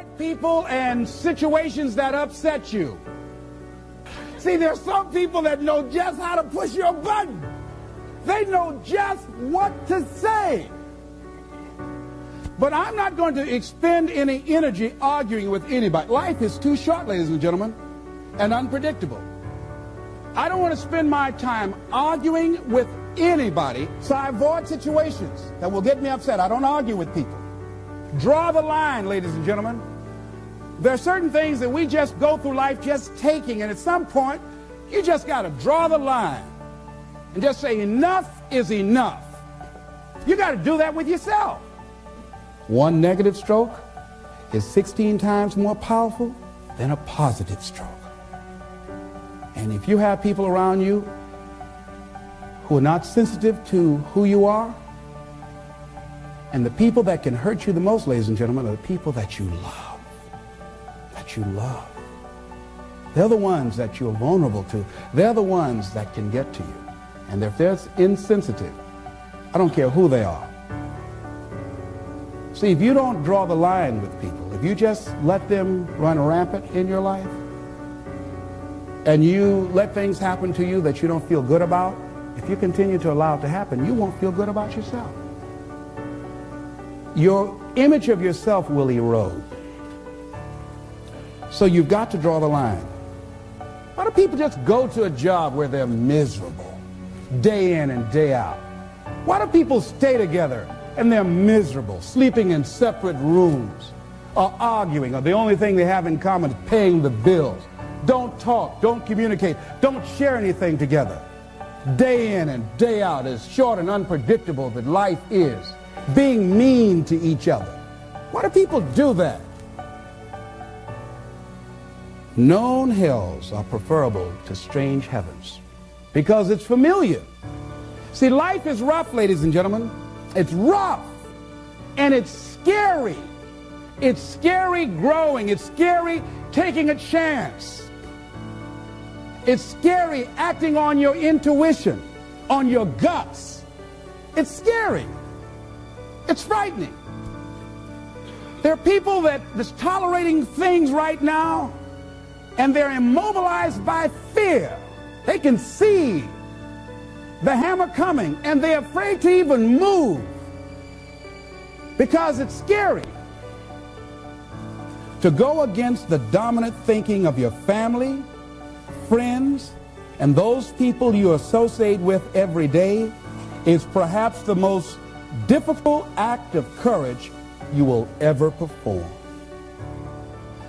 avoid people and situations that upset you. See, there's some people that know just how to push your button. They know just what to say. But I'm not going to expend any energy arguing with anybody. Life is too short, ladies and gentlemen, and unpredictable. I don't want to spend my time arguing with anybody, so I avoid situations that will get me upset. I don't argue with people. Draw the line, ladies and gentlemen. There are certain things that we just go through life just taking, and at some point, you just got to draw the line and just say, enough is enough. You got to do that with yourself. One negative stroke is 16 times more powerful than a positive stroke. And if you have people around you who are not sensitive to who you are, and the people that can hurt you the most, ladies and gentlemen, are the people that you love. That you love. They're the ones that you're vulnerable to. They're the ones that can get to you. And if they're insensitive, I don't care who they are. See, if you don't draw the line with people, if you just let them run rampant in your life, and you let things happen to you that you don't feel good about, if you continue to allow it to happen, you won't feel good about yourself your image of yourself will erode. So you've got to draw the line. Why do people just go to a job where they're miserable, day in and day out? Why do people stay together and they're miserable, sleeping in separate rooms, or arguing, or the only thing they have in common is paying the bills? Don't talk, don't communicate, don't share anything together. Day in and day out, as short and unpredictable that life is being mean to each other. Why do people do that? Known hells are preferable to strange heavens because it's familiar. See, life is rough, ladies and gentlemen. It's rough and it's scary. It's scary growing. It's scary taking a chance. It's scary acting on your intuition, on your guts. It's scary. It's frightening. There are people that that's tolerating things right now, and they're immobilized by fear. They can see the hammer coming, and they're afraid to even move because it's scary. To go against the dominant thinking of your family, friends, and those people you associate with every day is perhaps the most difficult act of courage you will ever perform.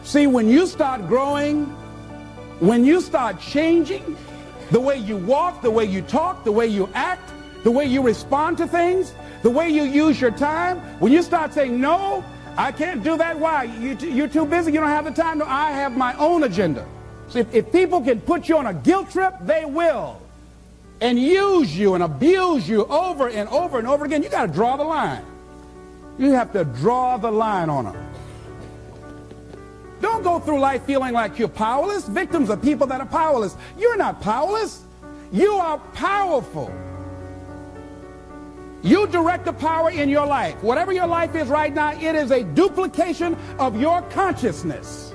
See, when you start growing, when you start changing the way you walk, the way you talk, the way you act, the way you respond to things, the way you use your time, when you start saying, no, I can't do that. Why? You, you're too busy. You don't have the time. No, I have my own agenda. So if, if people can put you on a guilt trip, they will and use you and abuse you over and over and over again, you got to draw the line. You have to draw the line on them. Don't go through life feeling like you're powerless. Victims are people that are powerless. You're not powerless. You are powerful. You direct the power in your life. Whatever your life is right now, it is a duplication of your consciousness.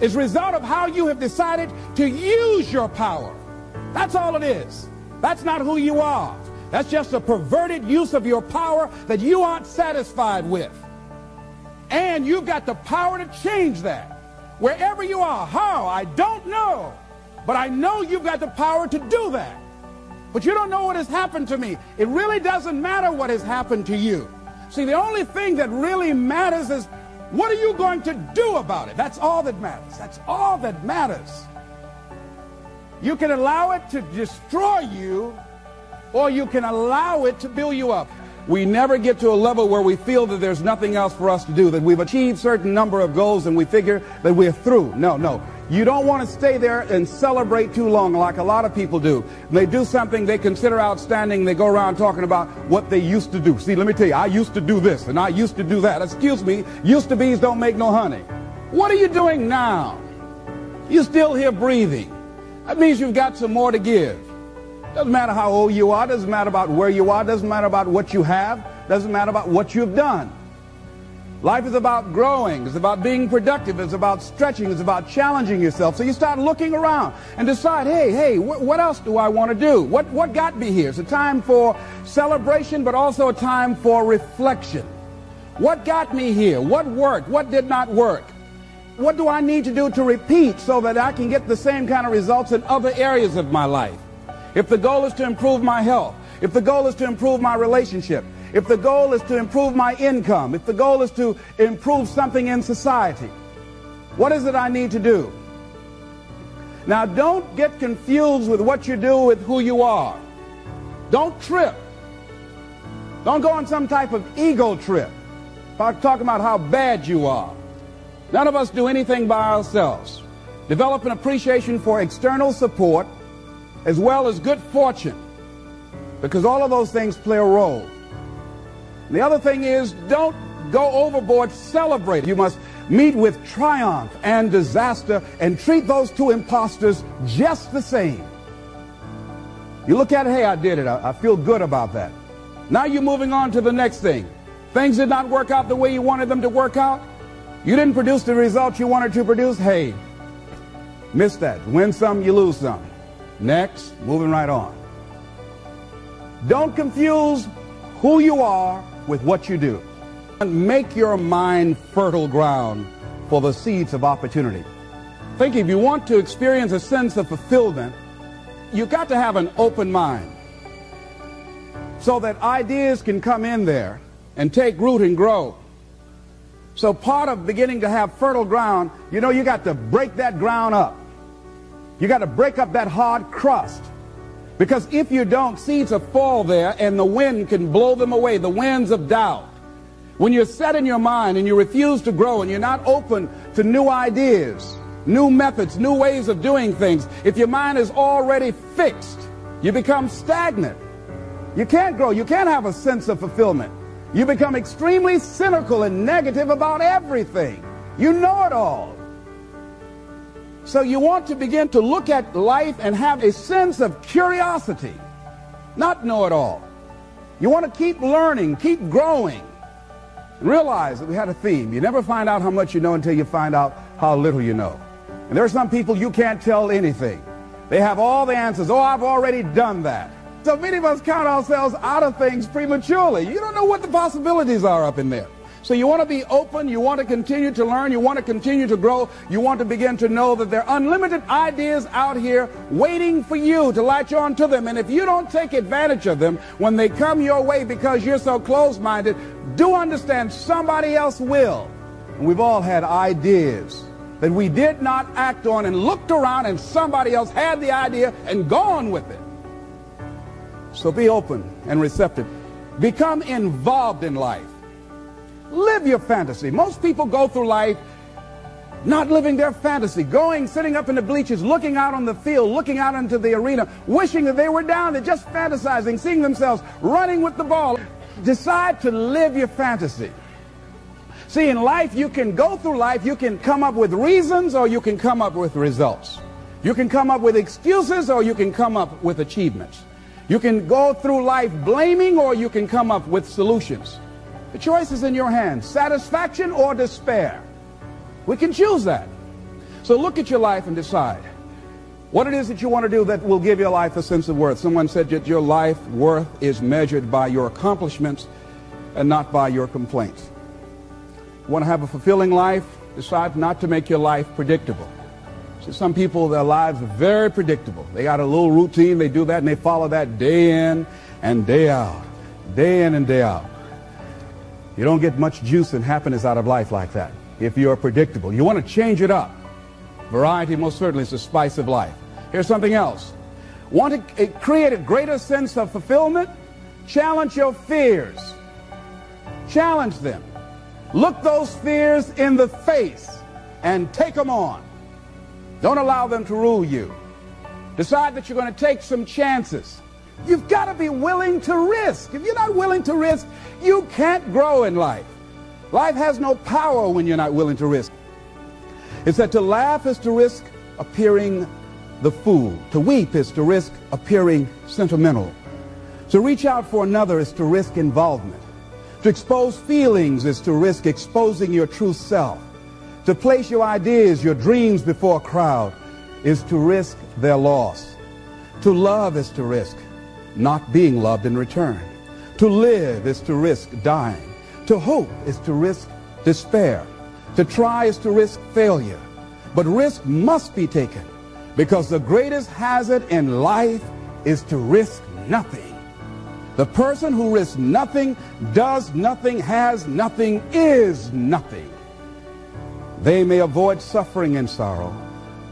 It's a result of how you have decided to use your power. That's all it is. That's not who you are. That's just a perverted use of your power that you aren't satisfied with. And you've got the power to change that. Wherever you are, how, I don't know. But I know you've got the power to do that. But you don't know what has happened to me. It really doesn't matter what has happened to you. See, the only thing that really matters is what are you going to do about it? That's all that matters. That's all that matters. You can allow it to destroy you, or you can allow it to build you up. We never get to a level where we feel that there's nothing else for us to do, that we've achieved certain number of goals and we figure that we're through. No, no. You don't want to stay there and celebrate too long like a lot of people do. They do something they consider outstanding. They go around talking about what they used to do. See, let me tell you, I used to do this and I used to do that. Excuse me, used to bees don't make no honey. What are you doing now? You're still here breathing. That means you've got some more to give. Doesn't matter how old you are, doesn't matter about where you are, doesn't matter about what you have, doesn't matter about what you've done. Life is about growing. It's about being productive. It's about stretching. It's about challenging yourself. So you start looking around and decide, hey, hey, wh- what else do I want to do? What, what got me here? It's a time for celebration, but also a time for reflection. What got me here? What worked? What did not work? What do I need to do to repeat so that I can get the same kind of results in other areas of my life? If the goal is to improve my health, if the goal is to improve my relationship, if the goal is to improve my income, if the goal is to improve something in society, what is it I need to do? Now, don't get confused with what you do with who you are. Don't trip. Don't go on some type of ego trip. By talking about how bad you are. None of us do anything by ourselves. Develop an appreciation for external support as well as good fortune because all of those things play a role. And the other thing is don't go overboard, celebrate. You must meet with triumph and disaster and treat those two imposters just the same. You look at it, hey, I did it. I, I feel good about that. Now you're moving on to the next thing. Things did not work out the way you wanted them to work out. You didn't produce the results you wanted to produce. Hey, miss that. Win some, you lose some. Next, moving right on. Don't confuse who you are with what you do. And make your mind fertile ground for the seeds of opportunity. Think if you want to experience a sense of fulfillment, you've got to have an open mind so that ideas can come in there and take root and grow. So part of beginning to have fertile ground, you know, you got to break that ground up. You got to break up that hard crust. Because if you don't, seeds will fall there and the wind can blow them away, the winds of doubt. When you're set in your mind and you refuse to grow and you're not open to new ideas, new methods, new ways of doing things, if your mind is already fixed, you become stagnant. You can't grow. You can't have a sense of fulfillment. You become extremely cynical and negative about everything. You know it all. So you want to begin to look at life and have a sense of curiosity, not know it all. You want to keep learning, keep growing. Realize that we had a theme. You never find out how much you know until you find out how little you know. And there are some people you can't tell anything. They have all the answers. Oh, I've already done that. So many of us count ourselves out of things prematurely. You don't know what the possibilities are up in there. So you want to be open, you want to continue to learn, you want to continue to grow, you want to begin to know that there are unlimited ideas out here waiting for you to latch on to them. And if you don't take advantage of them when they come your way because you're so closed-minded, do understand somebody else will. And we've all had ideas that we did not act on and looked around and somebody else had the idea and gone with it. So be open and receptive. Become involved in life. Live your fantasy. Most people go through life not living their fantasy, going, sitting up in the bleachers, looking out on the field, looking out into the arena, wishing that they were down there, just fantasizing, seeing themselves running with the ball. Decide to live your fantasy. See, in life, you can go through life, you can come up with reasons or you can come up with results. You can come up with excuses or you can come up with achievements. You can go through life blaming or you can come up with solutions. The choice is in your hands, satisfaction or despair. We can choose that. So look at your life and decide what it is that you want to do that will give your life a sense of worth. Someone said that your life worth is measured by your accomplishments and not by your complaints. You want to have a fulfilling life? Decide not to make your life predictable. So some people, their lives are very predictable. They got a little routine, they do that, and they follow that day in and day out, day in and day out. You don't get much juice and happiness out of life like that if you're predictable. You want to change it up. Variety most certainly is the spice of life. Here's something else. Want to eh, create a greater sense of fulfillment? Challenge your fears. Challenge them. Look those fears in the face and take them on. Don't allow them to rule you. Decide that you're going to take some chances. You've got to be willing to risk. If you're not willing to risk, you can't grow in life. Life has no power when you're not willing to risk. It said to laugh is to risk appearing the fool. To weep is to risk appearing sentimental. To reach out for another is to risk involvement. To expose feelings is to risk exposing your true self. To place your ideas, your dreams before a crowd is to risk their loss. To love is to risk not being loved in return. To live is to risk dying. To hope is to risk despair. To try is to risk failure. But risk must be taken because the greatest hazard in life is to risk nothing. The person who risks nothing, does nothing, has nothing, is nothing. They may avoid suffering and sorrow,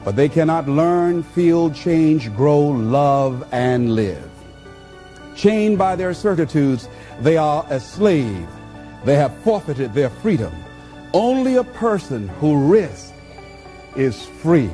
but they cannot learn, feel, change, grow, love, and live. Chained by their certitudes, they are a slave. They have forfeited their freedom. Only a person who risks is free.